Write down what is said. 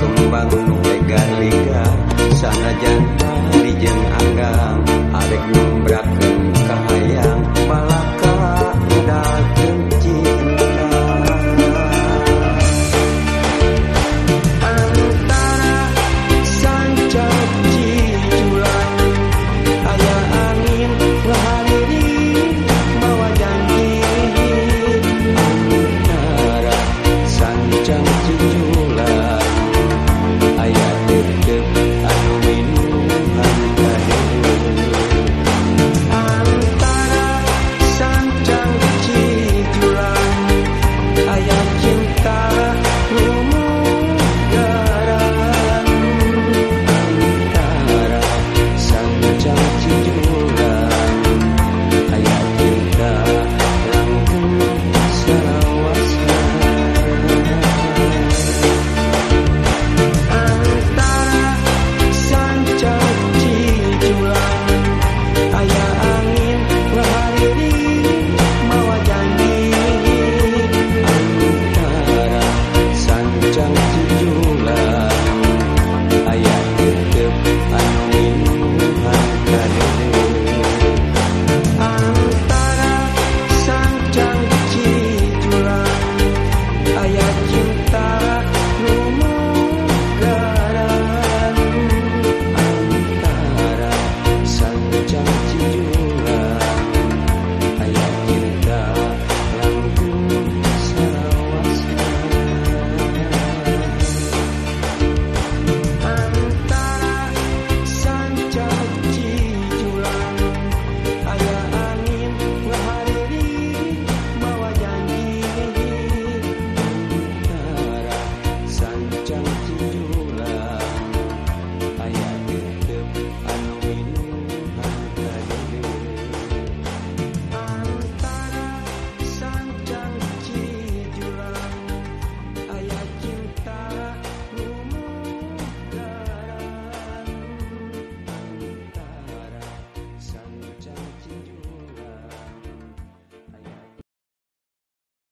kembang nulegarliga sana jangan di jeng Anggang adekmu